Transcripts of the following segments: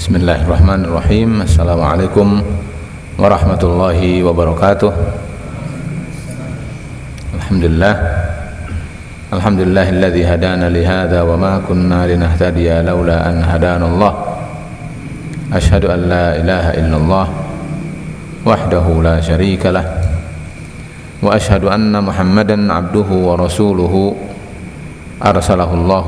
Bismillahirrahmanirrahim Assalamualaikum warahmatullahi wabarakatuh Alhamdulillah Alhamdulillahilladzi hadana li hadza wa ma kunna linahtadiya laula an hadana Allah Ashhadu an la ilaha illallah wahdahu la syarika lah wa ashhadu anna Muhammadan abduhu wa rasuluhu arsalahu Allah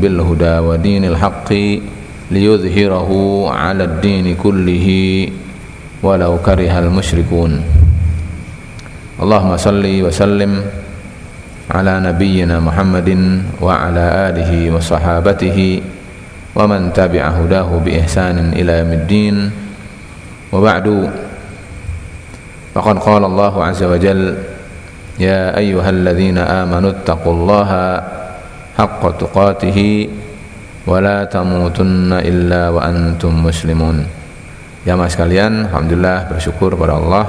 bil huda wa dinil haqqi liyudhhirahu 'ala ad-din kullihi walau karihal musyrikun Allahumma salli wa sallim ala nabiyyina Muhammadin wa ala alihi wa sahabatihi wa man tabi'a hudahu bi ihsanin ila yaumiddin wa ba'du faqad qala Allah 'azza wa jalla ya ayyuhalladzina amanu taqullaha haqqa tuqatih wa la tamutunna illa wa antum muslimun. Ya mas kalian, Alhamdulillah bersyukur pada Allah.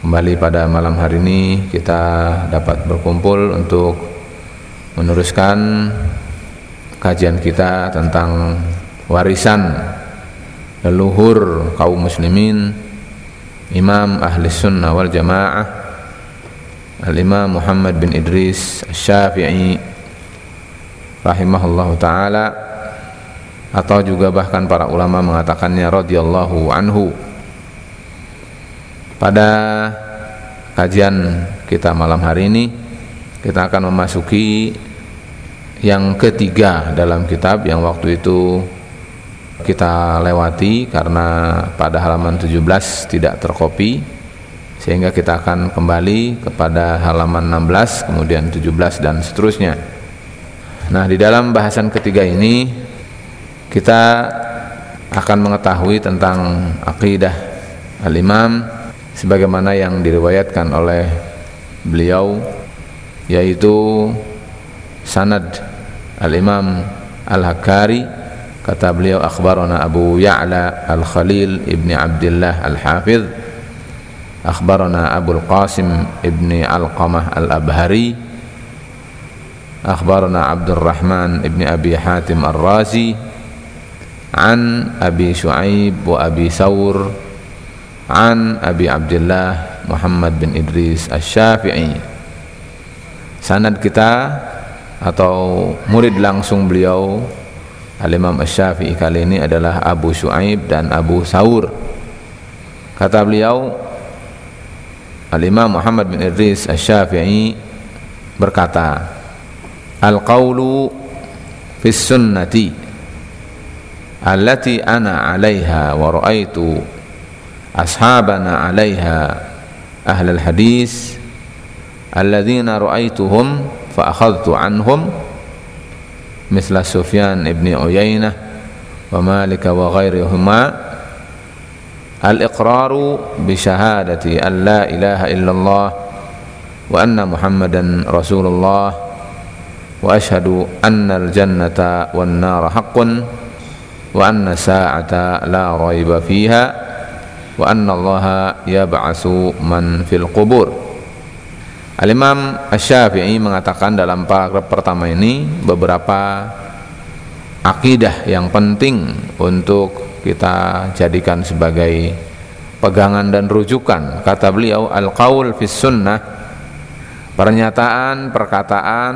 Kembali pada malam hari ini kita dapat berkumpul untuk meneruskan kajian kita tentang warisan leluhur kaum muslimin Imam Ahli Sunnah wal Jamaah Al-Imam Muhammad bin Idris Syafi'i rahimahullahu taala atau juga bahkan para ulama mengatakannya radhiyallahu anhu. Pada kajian kita malam hari ini kita akan memasuki yang ketiga dalam kitab yang waktu itu kita lewati karena pada halaman 17 tidak terkopi sehingga kita akan kembali kepada halaman 16 kemudian 17 dan seterusnya Nah, di dalam bahasan ketiga ini kita akan mengetahui tentang akidah al-Imam sebagaimana yang diriwayatkan oleh beliau yaitu sanad al-Imam Al-Hakari kata beliau akhbarana Abu Ya'la Al-Khalil ibni Abdullah Al-Hafidh akhbarana Abu Al-Qasim ibni Al-Qamah Al-Abhari أخبرنا عبد الرحمن بن أبي حاتم الرازي عن أبي شعيب وأبي ثور عن أبي عبد الله Muhammad bin Idris Asy-Syafi'i. Sanad kita atau murid langsung beliau Al-Imam Asy-Syafi'i kali ini adalah Abu Syuaib dan Abu Saur. Kata beliau Al-Imam Muhammad bin Idris Asy-Syafi'i berkata, القول في السنة التي أنا عليها ورأيت أصحابنا عليها أهل الحديث الذين رأيتهم فأخذت عنهم مثل سفيان بن عيينة ومالك وغيرهما. الإقرار بشهادة أن لا إله إلا الله وأن محمدا رسول الله واشهد ان الجنه والنار حق وان الساعه لا ريب فيها وان الله يبعث من في القبور Al-Imam Asy-Syafi'i mengatakan dalam paragraf pertama ini beberapa akidah yang penting untuk kita jadikan sebagai pegangan dan rujukan. Kata beliau al-qaul fis sunnah pernyataan, perkataan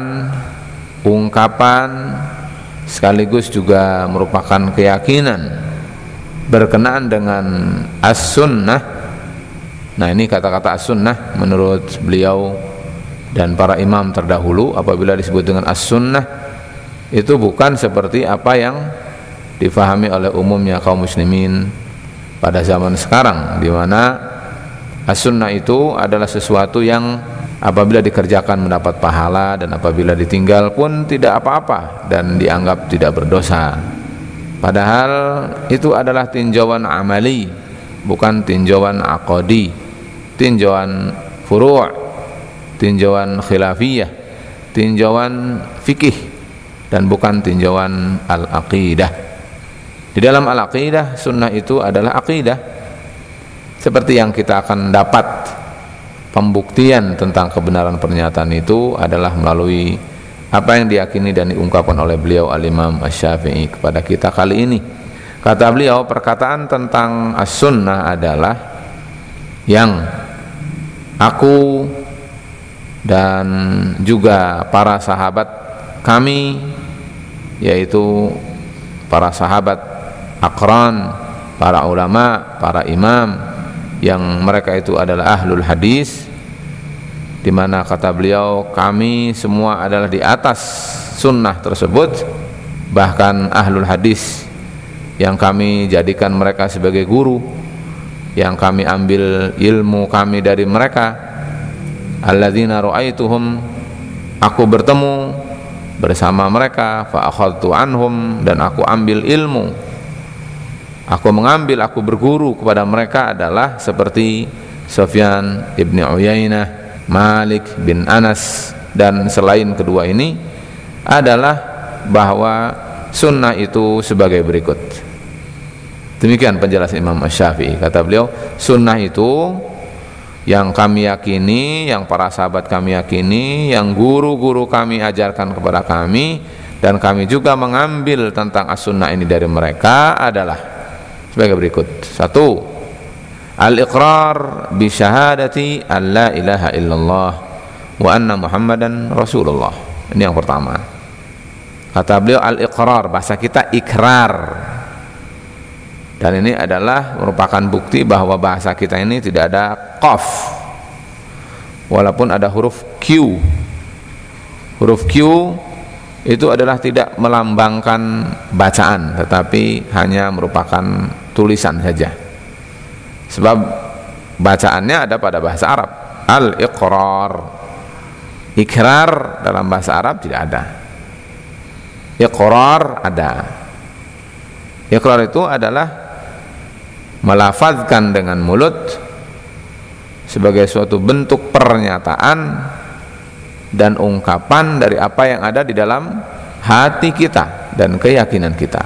ungkapan sekaligus juga merupakan keyakinan berkenaan dengan as-sunnah. Nah ini kata-kata as-sunnah menurut beliau dan para imam terdahulu apabila disebut dengan as-sunnah itu bukan seperti apa yang difahami oleh umumnya kaum muslimin pada zaman sekarang di mana as-sunnah itu adalah sesuatu yang apabila dikerjakan mendapat pahala dan apabila ditinggal pun tidak apa-apa dan dianggap tidak berdosa. Padahal itu adalah tinjauan amali bukan tinjauan akodi tinjauan furu' tinjauan khilafiyah tinjauan fikih dan bukan tinjauan al-aqidah. Di dalam al-aqidah sunnah itu adalah aqidah. Seperti yang kita akan dapat pembuktian tentang kebenaran pernyataan itu adalah melalui apa yang diyakini dan diungkapkan oleh beliau al-Imam Asy-Syafi'i kepada kita kali ini. kata beliau perkataan tentang as-sunnah adalah yang aku dan juga para sahabat kami yaitu para sahabat akran para ulama para imam yang mereka itu adalah ahlul hadis di mana kata beliau kami semua adalah di atas sunnah tersebut bahkan ahlul hadis yang kami jadikan mereka sebagai guru yang kami ambil ilmu kami dari mereka. Alladzina ra'aituhum aku bertemu bersama mereka fa akhadtu anhum dan aku ambil ilmu aku mengambil aku berguru kepada mereka adalah seperti Sufyan ibni Uyainah Malik bin Anas dan selain kedua ini adalah bahwa sunnah itu sebagai berikut Demikian penjelasan Imam Syafi'i. Kata beliau, sunnah itu yang kami yakini, yang para sahabat kami yakini, yang guru-guru kami ajarkan kepada kami, dan kami juga mengambil tentang as-sunnah ini dari mereka adalah sebagai berikut. Satu, al-iqrar bi syahadati an la ilaha illallah wa anna muhammadan rasulullah. Ini yang pertama. Kata beliau al-iqrar, bahasa kita ikrar dan ini adalah merupakan bukti bahwa bahasa kita ini tidak ada qaf walaupun ada huruf Q huruf Q itu adalah tidak melambangkan bacaan tetapi hanya merupakan tulisan saja. Sebab bacaannya ada pada bahasa Arab. Al-iqrar. Ikrar dalam bahasa Arab tidak ada. Iqrar ada. Ikrar itu adalah melafazkan dengan mulut sebagai suatu bentuk pernyataan dan ungkapan dari apa yang ada di dalam hati kita dan keyakinan kita.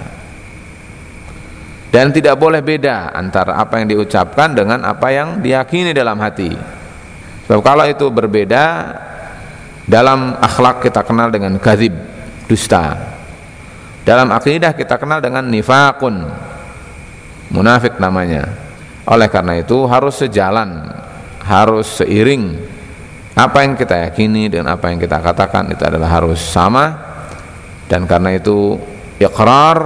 Dan tidak boleh beda antara apa yang diucapkan dengan apa yang diyakini dalam hati. Sebab kalau itu berbeda dalam akhlak kita kenal dengan kazib dusta. Dalam akidah kita kenal dengan nifakun munafik namanya. Oleh karena itu harus sejalan harus seiring apa yang kita yakini dengan apa yang kita katakan itu adalah harus sama. Dan karena itu iqrar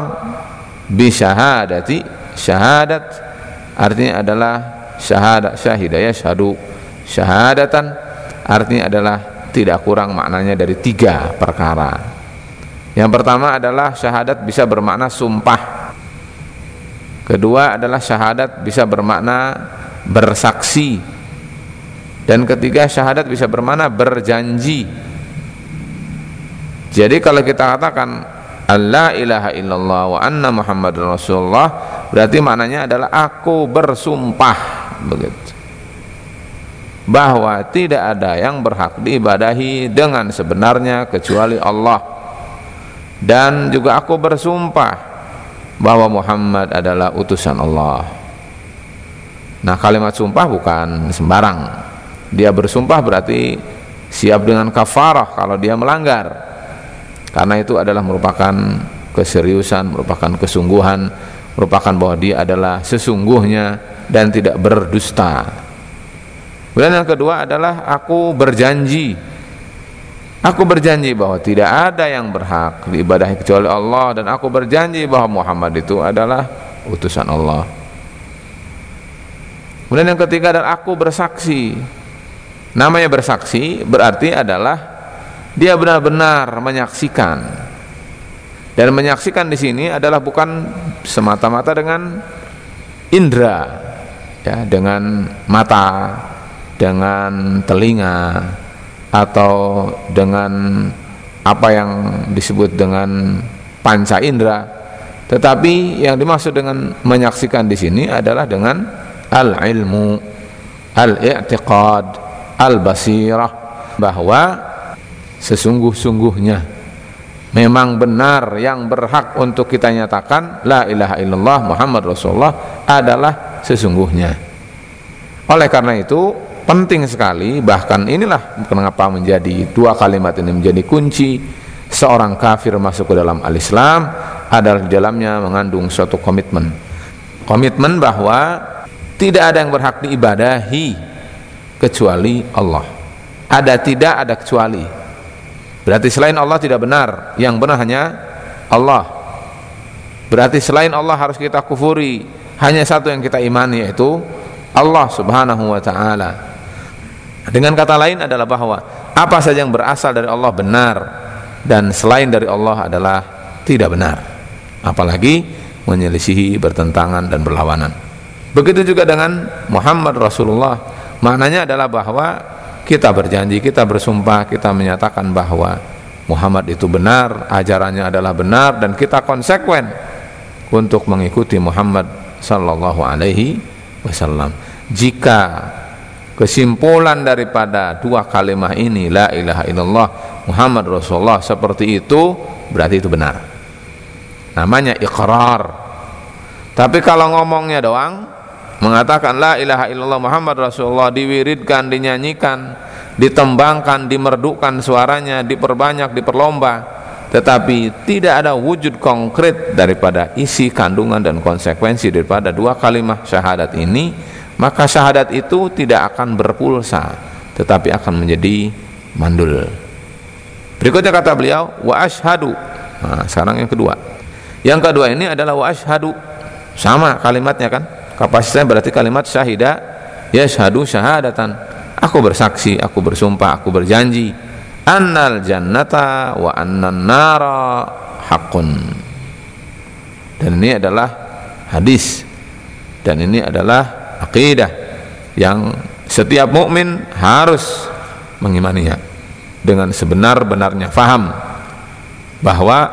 bi syahadati syahadat artinya adalah syahadat syahida syahadu syahadatan artinya adalah tidak kurang maknanya dari tiga perkara. Yang pertama adalah syahadat bisa bermakna sumpah. Kedua adalah syahadat bisa bermakna bersaksi. Dan ketiga syahadat bisa bermakna berjanji. Jadi kalau kita katakan Allah ilaha illallah wa anna Muhammad Rasulullah berarti maknanya adalah aku bersumpah begitu bahwa tidak ada yang berhak diibadahi dengan sebenarnya kecuali Allah dan juga aku bersumpah bahwa Muhammad adalah utusan Allah. Nah, kalimat sumpah bukan sembarang. Dia bersumpah berarti siap dengan kafarah kalau dia melanggar. Karena itu adalah merupakan keseriusan, merupakan kesungguhan, merupakan bahwa dia adalah sesungguhnya dan tidak berdusta. Kemudian yang kedua adalah aku berjanji Aku berjanji bahwa tidak ada yang berhak diibadahi kecuali Allah dan aku berjanji bahwa Muhammad itu adalah utusan Allah. Kemudian yang ketiga adalah aku bersaksi. Namanya bersaksi berarti adalah dia benar-benar menyaksikan. Dan menyaksikan di sini adalah bukan semata-mata dengan indera ya, dengan mata, dengan telinga, atau dengan apa yang disebut dengan panca indera tetapi yang dimaksud dengan menyaksikan di sini adalah dengan al ilmu al i'tiqad al basirah bahwa sesungguh-sungguhnya memang benar yang berhak untuk kita nyatakan la ilaha illallah Muhammad Rasulullah adalah sesungguhnya oleh karena itu penting sekali bahkan inilah kenapa menjadi dua kalimat ini menjadi kunci seorang kafir masuk ke dalam al-Islam adalah di dalamnya mengandung suatu komitmen. Komitmen bahwa tidak ada yang berhak diibadahi kecuali Allah. Ada tidak ada kecuali. Berarti selain Allah tidak benar, yang benar hanya Allah. Berarti selain Allah harus kita kufuri. Hanya satu yang kita imani yaitu Allah Subhanahu wa taala. Dengan kata lain adalah bahwa apa saja yang berasal dari Allah benar dan selain dari Allah adalah tidak benar apalagi menyelisihi bertentangan dan berlawanan begitu juga dengan Muhammad Rasulullah maknanya adalah bahwa kita berjanji kita bersumpah kita menyatakan bahwa Muhammad itu benar ajarannya adalah benar dan kita konsekuen untuk mengikuti Muhammad sallallahu alaihi wasallam. Jika kesimpulan daripada dua kalimat ini la ilaha illallah Muhammad Rasulullah seperti itu berarti itu benar. Namanya iqrar. Tapi kalau ngomongnya doang mengatakan la ilaha illallah Muhammad Rasulullah diwiridkan dinyanyikan ditembangkan dimerdukan suaranya diperbanyak diperlomba. Tetapi tidak ada wujud konkret daripada isi kandungan dan konsekuensi daripada dua kalimat syahadat ini maka syahadat itu tidak akan berpulsa tetapi akan menjadi mandul. Berikutnya kata beliau wa ashadu nah, sekarang yang kedua. Yang kedua ini adalah wa ashadu sama kalimatnya kan kapasitasnya berarti kalimat syahida. Ya syahadu syahadatan. Aku bersaksi aku bersumpah aku berjanji. Annal jannata wa annan nara hakun dan ini adalah hadis. Dan ini adalah akidah yang setiap mukmin harus mengimaninya dengan sebenar-benarnya faham bahwa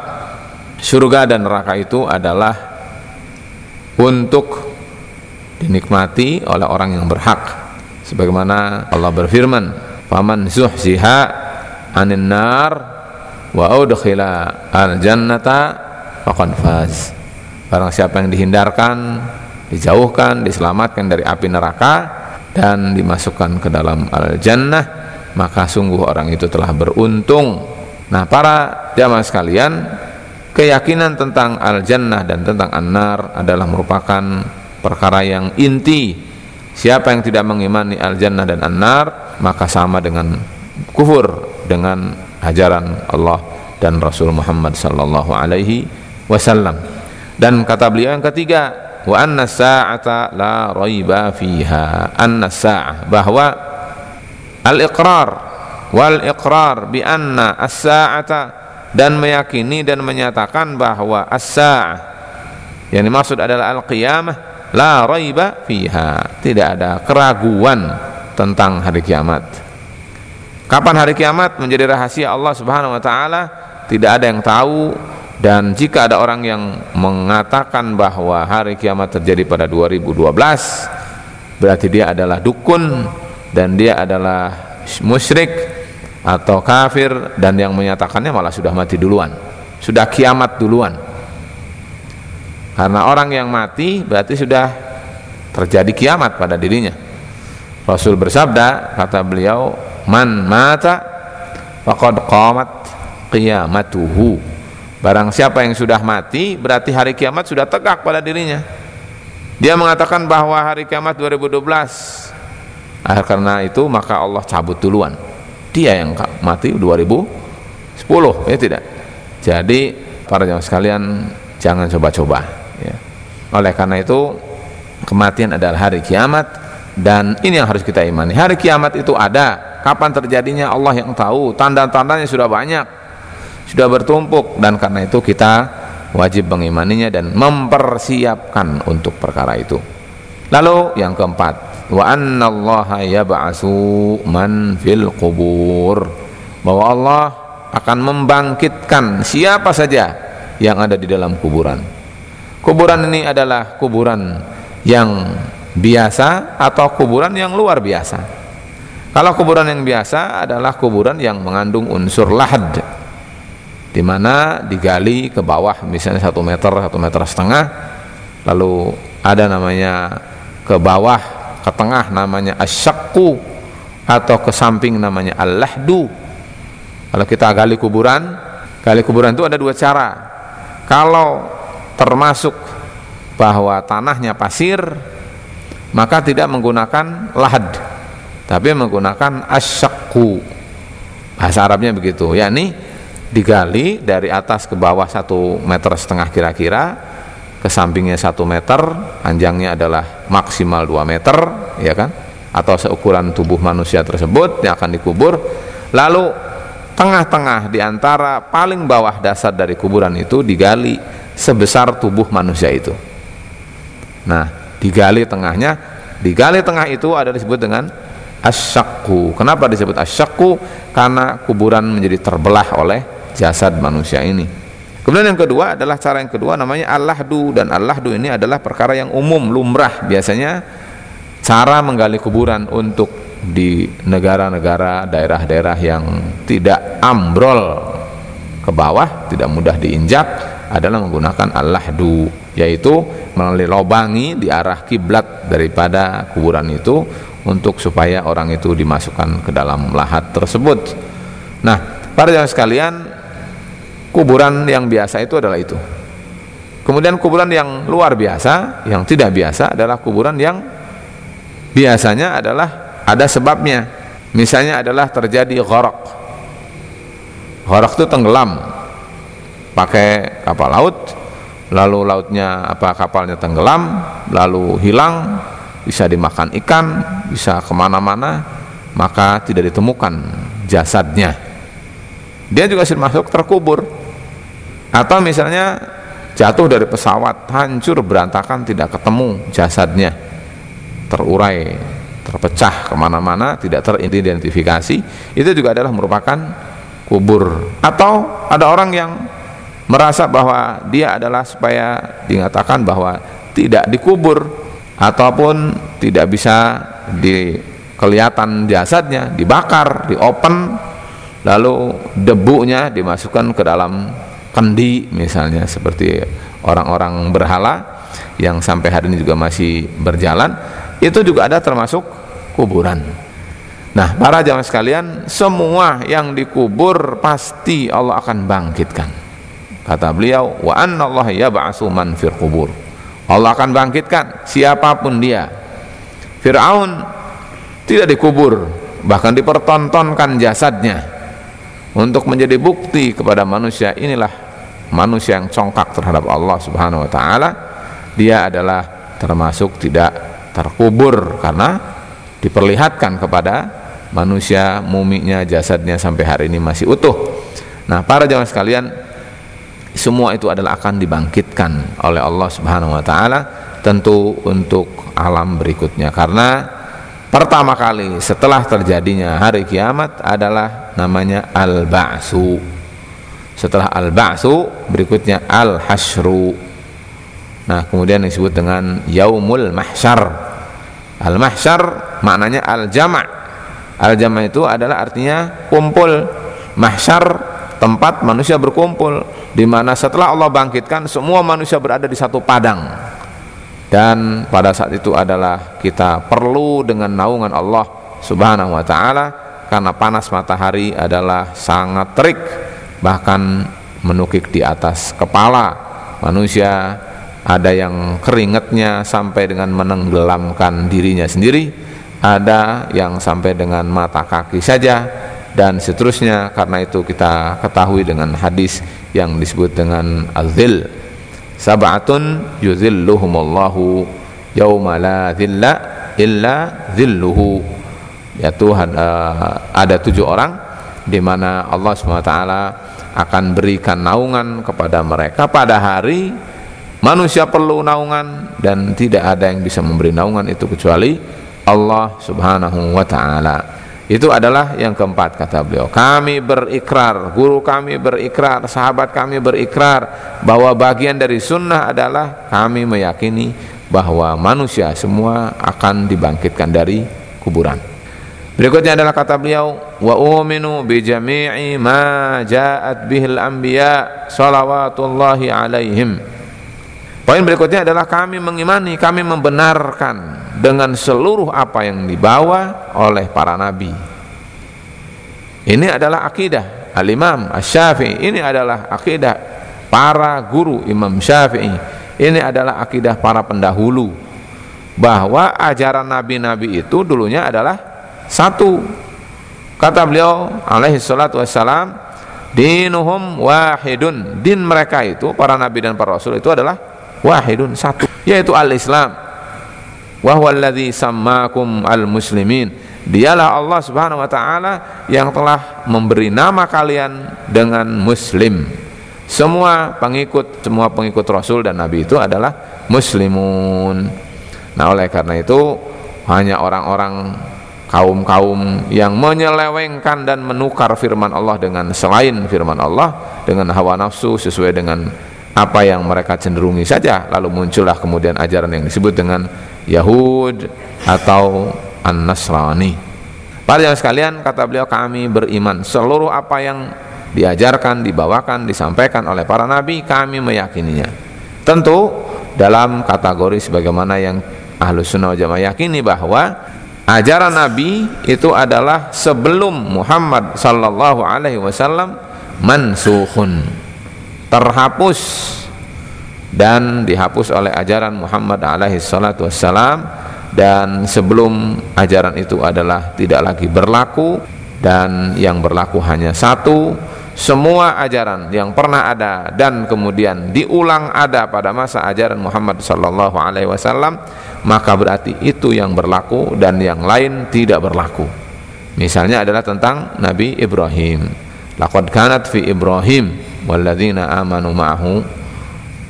surga dan neraka itu adalah untuk dinikmati oleh orang yang berhak sebagaimana Allah berfirman faman zuhziha anin nar wa udkhila al jannata faqad faz barang siapa yang dihindarkan dijauhkan, diselamatkan dari api neraka dan dimasukkan ke dalam al-jannah, maka sungguh orang itu telah beruntung. Nah, para jamaah sekalian, keyakinan tentang al-jannah dan tentang an-nar adalah merupakan perkara yang inti. Siapa yang tidak mengimani al-jannah dan an-nar, maka sama dengan kufur dengan ajaran Allah dan Rasul Muhammad sallallahu alaihi wasallam. Dan kata beliau yang ketiga, wa anna sa'ata la raiba fiha anna sa'ah bahwa al-iqrar wal iqrar bi anna as-sa'ata dan meyakini dan menyatakan bahwa as-sa'ah yang dimaksud adalah al-qiyamah la raiba fiha. Tidak ada keraguan tentang hari kiamat. Kapan hari kiamat? Menjadi rahasia Allah Subhanahu wa taala. Tidak ada yang tahu. Dan jika ada orang yang mengatakan bahwa hari kiamat terjadi pada 2012 berarti dia adalah dukun dan dia adalah musyrik atau kafir dan yang menyatakannya malah sudah mati duluan. Sudah kiamat duluan karena orang yang mati berarti sudah terjadi kiamat pada dirinya Rasul bersabda kata beliau man mata faqad qamat qiyamatuhu Barang siapa yang sudah mati berarti hari kiamat sudah tegak pada dirinya. Dia mengatakan bahwa hari kiamat 2012. Akhir karena itu maka Allah cabut duluan. Dia yang mati 2010, ya tidak. Jadi para jamaah sekalian jangan coba-coba ya. Oleh karena itu kematian adalah hari kiamat dan ini yang harus kita imani. Hari kiamat itu ada. Kapan terjadinya Allah yang tahu. Tanda-tandanya sudah banyak sudah bertumpuk dan karena itu kita wajib mengimaninya dan mempersiapkan untuk perkara itu. Lalu yang keempat, wa annallaha man fil qubur. Bahwa Allah akan membangkitkan siapa saja yang ada di dalam kuburan. Kuburan ini adalah kuburan yang biasa atau kuburan yang luar biasa. Kalau kuburan yang biasa adalah kuburan yang mengandung unsur lahad, di mana digali ke bawah misalnya satu meter satu meter setengah lalu ada namanya ke bawah ke tengah namanya asyakku atau ke samping namanya al-lahdu kalau kita gali kuburan gali kuburan itu ada dua cara kalau termasuk bahwa tanahnya pasir maka tidak menggunakan lahad tapi menggunakan asyakku bahasa Arabnya begitu yakni digali dari atas ke bawah satu meter setengah kira-kira ke sampingnya satu meter panjangnya adalah maksimal 2 meter ya kan? Atau seukuran tubuh manusia tersebut yang akan dikubur. Lalu tengah-tengah di antara paling bawah dasar dari kuburan itu digali sebesar tubuh manusia itu. Nah digali tengahnya digali tengah itu ada disebut dengan asyakku. Kenapa disebut asyakku? Karena kuburan menjadi terbelah oleh jasad manusia ini. Kemudian yang kedua adalah cara yang kedua namanya al-lahdu. Dan al-lahdu ini adalah perkara yang umum lumrah. Biasanya cara menggali kuburan untuk di negara-negara daerah-daerah yang tidak ambrol ke bawah tidak mudah diinjak adalah menggunakan al-lahdu yaitu melalui lobangi di arah kiblat daripada kuburan itu untuk supaya orang itu dimasukkan ke dalam lahat tersebut. Nah, para jamaah sekalian, kuburan yang biasa itu adalah itu. Kemudian kuburan yang luar biasa, yang tidak biasa adalah kuburan yang biasanya adalah ada sebabnya. Misalnya adalah terjadi gharak. Gharak itu tenggelam pakai kapal laut lalu lautnya apa kapalnya tenggelam lalu hilang bisa dimakan ikan bisa ke mana-mana maka tidak ditemukan jasadnya. Dia juga masuk terkubur. Atau misalnya jatuh dari pesawat hancur berantakan tidak ketemu jasadnya. Terurai terpecah ke mana-mana tidak teridentifikasi. Itu juga adalah merupakan kubur. Atau ada orang yang merasa bahwa dia adalah supaya dinyatakan bahwa tidak dikubur ataupun tidak bisa di kelihatan jasadnya dibakar, diopen lalu debunya dimasukkan ke dalam kendi misalnya seperti orang-orang berhala yang sampai hari ini juga masih berjalan itu juga ada termasuk kuburan. Nah para jamaah sekalian semua yang dikubur pasti Allah akan bangkitkan Kata beliau, wa anna Allah yab'atsu man fil qubur. Allah akan bangkitkan siapa pun dia. Firaun tidak dikubur, bahkan dipertontonkan jasadnya untuk menjadi bukti kepada manusia inilah manusia yang congkak terhadap Allah Subhanahu wa taala. Dia adalah termasuk tidak terkubur karena diperlihatkan kepada manusia muminya jasadnya sampai hari ini masih utuh. Nah, para jamaah sekalian, semua itu adalah akan dibangkitkan oleh Allah Subhanahu wa taala tentu untuk alam berikutnya. Karena pertama kali setelah terjadinya hari kiamat adalah namanya al-ba'su. Setelah al-ba'su berikutnya al-hasyru nah kemudian disebut dengan yaumul mahsyar. Al-mahsyar maknanya al-jama' al-jama' itu adalah artinya kumpul. Mahsyar tempat manusia berkumpul di mana setelah Allah bangkitkan semua manusia berada di satu padang. Dan pada saat itu adalah kita perlu dengan naungan Allah Subhanahu wa taala karena panas matahari adalah sangat terik bahkan menukik di atas kepala manusia. Ada yang keringatnya sampai dengan menenggelamkan dirinya sendiri ada yang sampai dengan mata kaki saja dan seterusnya. Karena itu kita ketahui dengan hadis yang disebut dengan azil sab'atun yuzilluhumullahu yauma la dhilla illa dhilluhu ya Tuhan uh, ada tujuh orang di mana Allah SWT akan berikan naungan kepada mereka pada hari manusia perlu naungan dan tidak ada yang bisa memberi naungan itu kecuali Allah Subhanahu wa taala itu adalah yang keempat kata beliau. Kami berikrar, guru kami berikrar, sahabat kami berikrar bahwa bagian dari sunnah adalah kami meyakini bahwa manusia semua akan dibangkitkan dari kuburan. Berikutnya adalah kata beliau wa uminu bi ma ja'at bihil anbiya salawatullahi alaihim. Poin berikutnya adalah kami mengimani, kami membenarkan dengan seluruh apa yang dibawa oleh para nabi. Ini adalah akidah Al-Imam Asy-Syafi'i. Ini adalah akidah para guru Imam Syafi'i ini adalah akidah para pendahulu bahwa ajaran nabi-nabi itu dulunya adalah satu kata beliau alaihi salatu wassalam dinuhum wahidun din mereka itu para nabi dan para rasul itu adalah wahidun satu. Yaitu al-islam. Wa alladhi sammakum al-muslimin. Dialah Allah Subhanahu wa taala yang telah memberi nama kalian dengan muslim. Semua pengikut semua pengikut rasul dan nabi itu adalah muslimun. Nah oleh karena itu hanya orang-orang kaum-kaum yang menyelewengkan dan menukar firman Allah dengan selain firman Allah dengan hawa nafsu sesuai dengan apa yang mereka cenderungi saja. Lalu muncullah kemudian ajaran yang disebut dengan Yahud atau An-Nasrani. Para jamaah sekalian kata beliau kami beriman. Seluruh apa yang diajarkan, dibawakan, disampaikan oleh para nabi kami meyakininya. Tentu dalam kategori sebagaimana yang ahlu sunnah jamaah yakini bahwa ajaran Nabi itu adalah sebelum Muhammad sallallahu alaihi wasallam mansukhun terhapus dan dihapus oleh ajaran Muhammad alaihi salatu wassalam dan sebelum ajaran itu adalah tidak lagi berlaku dan yang berlaku hanya satu semua ajaran yang pernah ada dan kemudian diulang ada pada masa ajaran Muhammad sallallahu alaihi wasallam maka berarti itu yang berlaku dan yang lain tidak berlaku. Misalnya adalah tentang Nabi Ibrahim. Laqad kanat fi Ibrahim walladzina amanu ma'ahu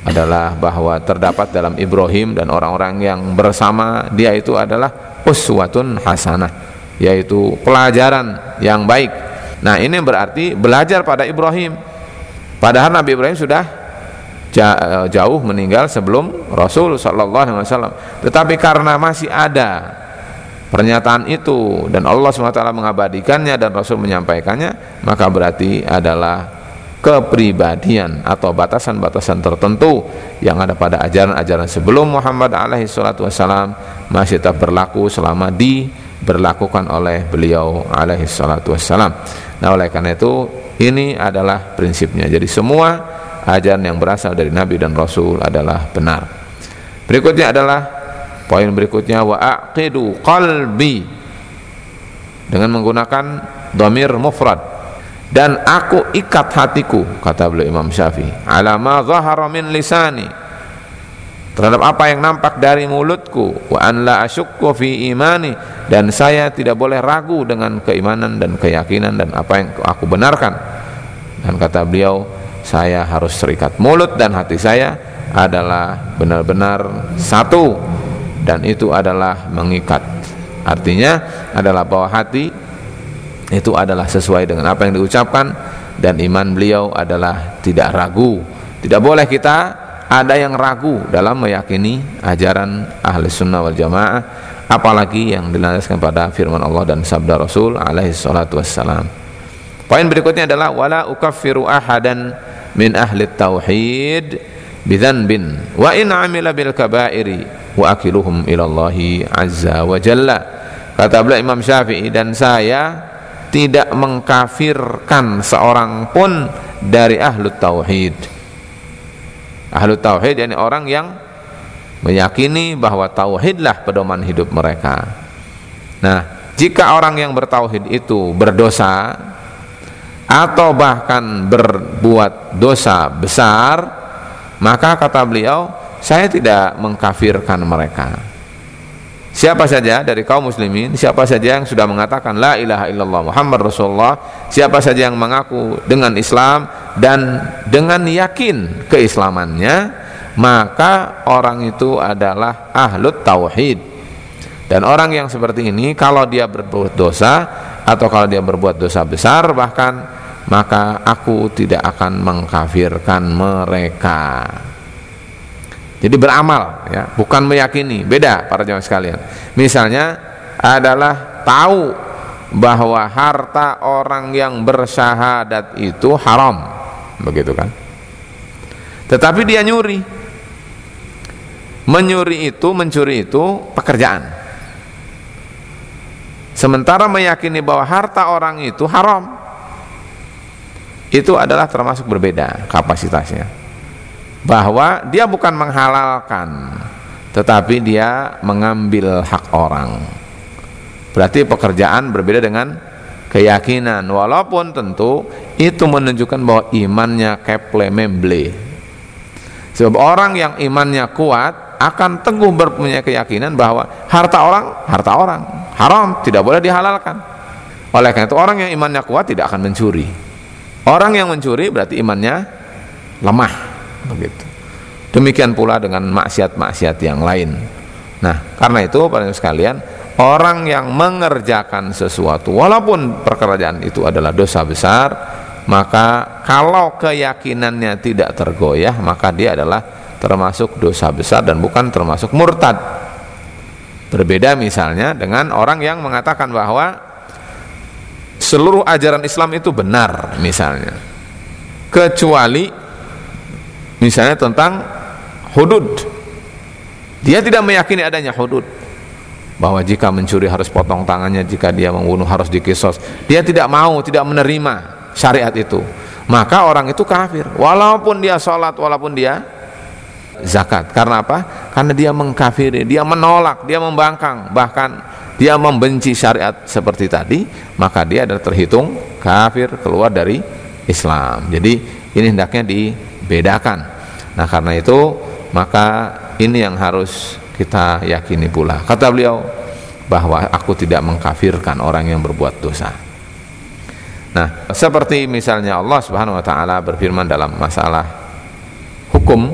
adalah bahwa terdapat dalam Ibrahim dan orang-orang yang bersama dia itu adalah uswatun hasanah yaitu pelajaran yang baik Nah ini berarti belajar pada Ibrahim. Padahal Nabi Ibrahim sudah jauh meninggal sebelum Rasul Shallallahu Alaihi Wasallam. Tetapi karena masih ada pernyataan itu dan Allah SWT mengabadikannya dan Rasul menyampaikannya, maka berarti adalah kepribadian atau batasan-batasan tertentu yang ada pada ajaran-ajaran sebelum Muhammad alaihi salatu wasallam masih tetap berlaku selama diberlakukan oleh beliau alaihi salatu wasallam. Nah oleh karena itu ini adalah prinsipnya. Jadi semua ajaran yang berasal dari Nabi dan Rasul adalah benar. Berikutnya adalah poin berikutnya wa aqidu qalbi dengan menggunakan domir mufrad dan aku ikat hatiku kata beliau Imam Syafi'i. Ala ma zahara min lisani. Terhadap apa yang nampak dari mulutku. Wa an la asyukku fi imani. Dan saya tidak boleh ragu dengan keimanan dan keyakinan dan apa yang aku benarkan. Dan kata beliau saya harus terikat. Mulut dan hati saya adalah benar-benar satu. Dan itu adalah mengikat. Artinya adalah bahwa hati itu adalah sesuai dengan apa yang diucapkan. Dan iman beliau adalah tidak ragu. Tidak boleh kita ada yang ragu dalam meyakini ajaran ahli sunnah wal jamaah apalagi yang dilandaskan pada firman Allah dan sabda Rasul alaihi salatu wassalam. Poin berikutnya adalah wala ukaffiru ahadan min ahli tauhid bidzanbin wa in amila bil kabairi wa akiluhum ilallahi azza wa jalla. Kata beliau Imam Syafi'i dan saya tidak mengkafirkan seorang pun dari ahlu tauhid Ahlu tauhid yakni orang yang meyakini bahwa tauhidlah pedoman hidup mereka. Nah, jika orang yang bertauhid itu berdosa atau bahkan berbuat dosa besar, maka kata beliau, saya tidak mengkafirkan mereka. Siapa saja dari kaum muslimin, siapa saja yang sudah mengatakan la ilaha illallah Muhammad Rasulullah, siapa saja yang mengaku dengan Islam dan dengan yakin keislamannya, maka orang itu adalah ahlut tauhid. Dan orang yang seperti ini kalau dia berbuat dosa atau kalau dia berbuat dosa besar bahkan maka aku tidak akan mengkafirkan mereka. Jadi beramal ya, bukan meyakini. Beda para jemaah sekalian. Misalnya adalah tahu bahwa harta orang yang bersyahadat itu haram. Begitu kan? Tetapi dia nyuri. Menyuri itu, mencuri itu pekerjaan. Sementara meyakini bahwa harta orang itu haram. Itu adalah termasuk berbeda kapasitasnya. Bahwa dia bukan menghalalkan tetapi dia mengambil hak orang. Berarti pekerjaan berbeda dengan keyakinan. Walaupun tentu itu menunjukkan bahwa imannya keple memble. Sebab orang yang imannya kuat akan teguh berpunya keyakinan bahwa harta orang harta orang. Haram tidak boleh dihalalkan. Oleh karena itu orang yang imannya kuat tidak akan mencuri. Orang yang mencuri berarti imannya lemah begitu. Demikian pula dengan maksiat-maksiat yang lain. Nah karena itu para sekalian orang yang mengerjakan sesuatu walaupun pekerjaan itu adalah dosa besar maka kalau keyakinannya tidak tergoyah maka dia adalah termasuk dosa besar dan bukan termasuk murtad. Berbeda misalnya dengan orang yang mengatakan bahwa seluruh ajaran Islam itu benar misalnya. Kecuali misalnya tentang hudud. Dia tidak meyakini adanya hudud. Bahwa jika mencuri harus potong tangannya jika dia membunuh harus dikisos. Dia tidak mau tidak menerima syariat itu. Maka orang itu kafir. Walaupun dia sholat walaupun dia zakat. Karena apa? karena dia mengkafiri dia menolak, dia membangkang. Bahkan dia membenci syariat seperti tadi maka dia adalah terhitung kafir keluar dari Islam. Jadi ini hendaknya dibedakan. Nah karena itu maka ini yang harus kita yakini pula. Kata beliau bahwa aku tidak mengkafirkan orang yang berbuat dosa. Nah seperti misalnya Allah subhanahu wa ta'ala berfirman dalam masalah hukum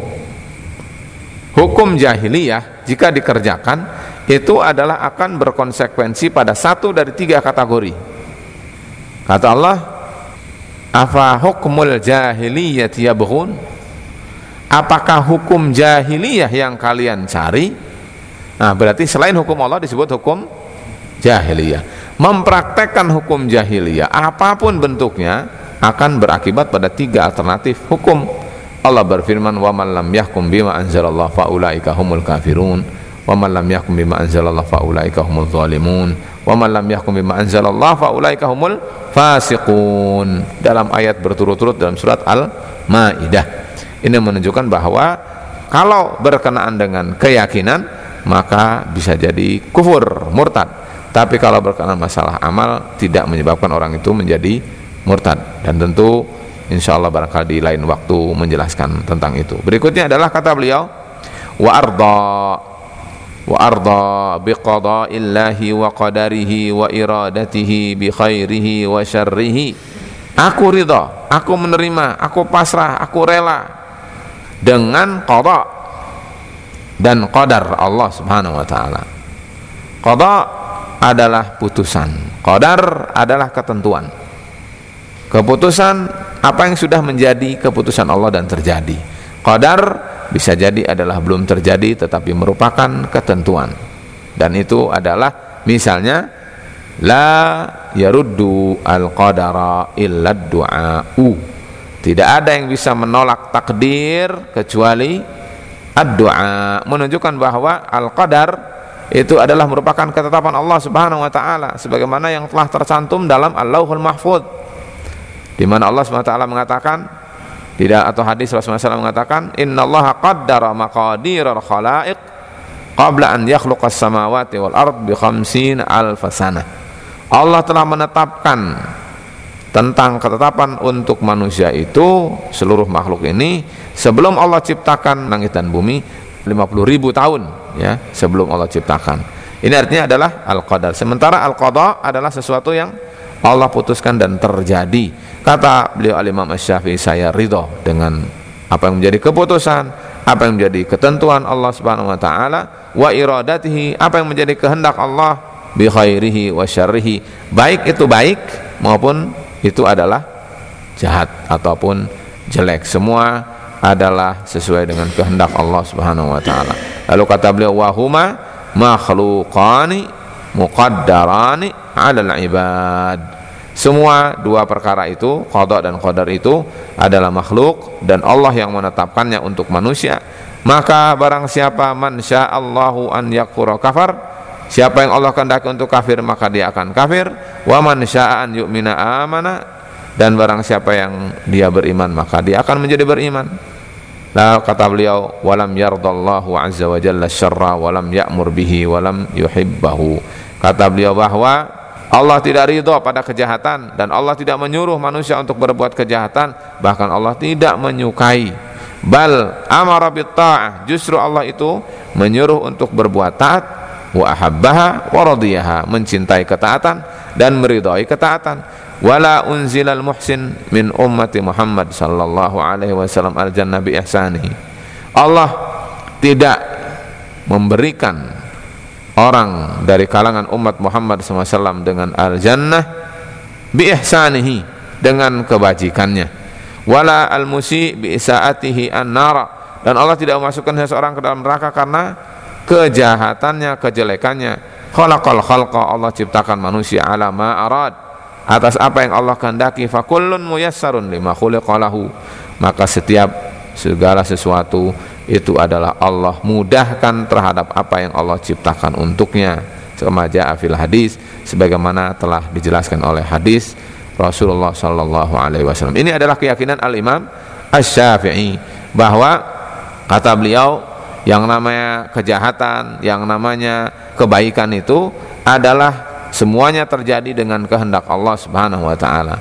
hukum jahiliyah jika dikerjakan itu adalah akan berkonsekuensi pada satu dari tiga kategori. Kata Allah afa hukmul jahiliyah yabghun apakah hukum jahiliyah yang kalian cari Nah, berarti selain hukum Allah disebut hukum jahiliyah. Mempraktekkan hukum jahiliyah apa pun bentuknya akan berakibat pada tiga alternatif hukum. Allah berfirman, "Wa man lam yahkum bima anzalallah faulaika humul kafirun." Wa man lam yahkum bima anzalallah faulaika humul zalimun. Wa man lam yahkum bima anzalallah faulaika humul fasiqun. Dalam ayat berturut-turut dalam surat Al-Maidah. Ini menunjukkan bahwa kalau berkenaan dengan keyakinan maka bisa jadi kufur murtad tapi kalau berkenaan masalah amal tidak menyebabkan orang itu menjadi murtad dan tentu insya Allah barangkali di lain waktu menjelaskan tentang itu berikutnya adalah kata beliau wa arda qadarihi wa iradatihi bi khairihi wa syarrihi aku ridha aku menerima aku pasrah aku rela dengan qada dan qadar Allah Subhanahu wa taala. Qada adalah putusan, qadar adalah ketentuan. Keputusan apa yang sudah menjadi keputusan Allah dan terjadi. Qadar bisa jadi adalah belum terjadi tetapi merupakan ketentuan. Dan itu adalah misalnya la yaruddu al-qadara illa du'a'u. Tidak ada yang bisa menolak takdir kecuali ad-du'a menunjukkan bahwa al-qadar itu adalah merupakan ketetapan Allah Subhanahu wa taala sebagaimana yang telah tercantum dalam Al-Lauhul Mahfuz di mana Allah Subhanahu wa taala mengatakan tidak atau hadis Rasulullah SAW mengatakan innallaha qaddara maqadiral khalaiq qabla an yakhluqas samawati wal ard bi khamsin alf Allah telah menetapkan tentang ketetapan untuk manusia itu seluruh makhluk ini sebelum Allah ciptakan langit dan bumi 50 ribu tahun ya sebelum Allah ciptakan. Ini artinya adalah al-qadar. Sementara al-qada adalah sesuatu yang Allah putuskan dan terjadi kata beliau al-imam syafi'i saya ridho dengan apa yang menjadi keputusan apa yang menjadi ketentuan Allah subhanahu wa ta'ala wa iradatihi apa yang menjadi kehendak Allah bi khairihi wa syarrihi baik itu baik maupun itu adalah jahat ataupun jelek semua adalah sesuai dengan kehendak Allah Subhanahu wa taala. Lalu kata beliau wahuma makhluqani muqaddarani 'alal ibad. Semua dua perkara itu, qada dan qadar itu adalah makhluk dan Allah yang menetapkannya untuk manusia. Maka barang siapa man Allahu an yakfura kafar, Siapa yang Allah kehendaki untuk kafir maka dia akan kafir. Wa man sya'an yu'mina amana dan barang siapa yang dia beriman maka dia akan menjadi beriman. Lalu kata beliau, "Walam yardallahu azza wa jalla syarra walam ya'mur bihi walam yuhibbahu." Kata beliau bahwa Allah tidak ridho pada kejahatan dan Allah tidak menyuruh manusia untuk berbuat kejahatan, bahkan Allah tidak menyukai. Bal amara ta'ah, justru Allah itu menyuruh untuk berbuat taat wa ahabbaha wa radiyaha, mencintai ketaatan dan meridhai ketaatan wala unzilal muhsin min ummati Muhammad sallallahu alaihi wasallam al jannah bi ihsanihi Allah tidak memberikan orang dari kalangan umat Muhammad SAW dengan al jannah bi ihsanihi dengan kebajikannya. Wala al musi bi isaatihi an nara dan Allah tidak memasukkan seseorang ke dalam neraka karena kejahatannya kejelekannya. Khalaqal khalqa Allah ciptakan manusia ala ma arad. Atas apa yang Allah kehendaki fakullun muyassarun lima khuliqalahu maka setiap segala sesuatu itu adalah Allah mudahkan terhadap apa yang Allah ciptakan untuknya kama afil hadis sebagaimana telah dijelaskan oleh hadis Rasulullah sallallahu alaihi wasallam ini adalah keyakinan al-Imam Asy-Syafi'i bahwa kata beliau yang namanya kejahatan yang namanya kebaikan itu adalah semuanya terjadi dengan kehendak Allah Subhanahu wa taala.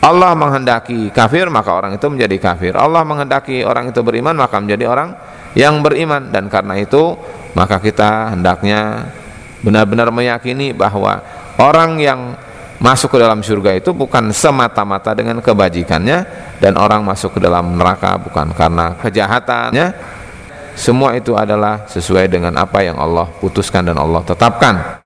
Allah menghendaki kafir maka orang itu menjadi kafir. Allah menghendaki orang itu beriman maka menjadi orang yang beriman. Dan karena itu maka kita hendaknya benar-benar meyakini bahwa orang yang masuk ke dalam surga itu bukan semata-mata dengan kebajikannya dan orang masuk ke dalam neraka bukan karena kejahatannya. Semua itu adalah sesuai dengan apa yang Allah putuskan dan Allah tetapkan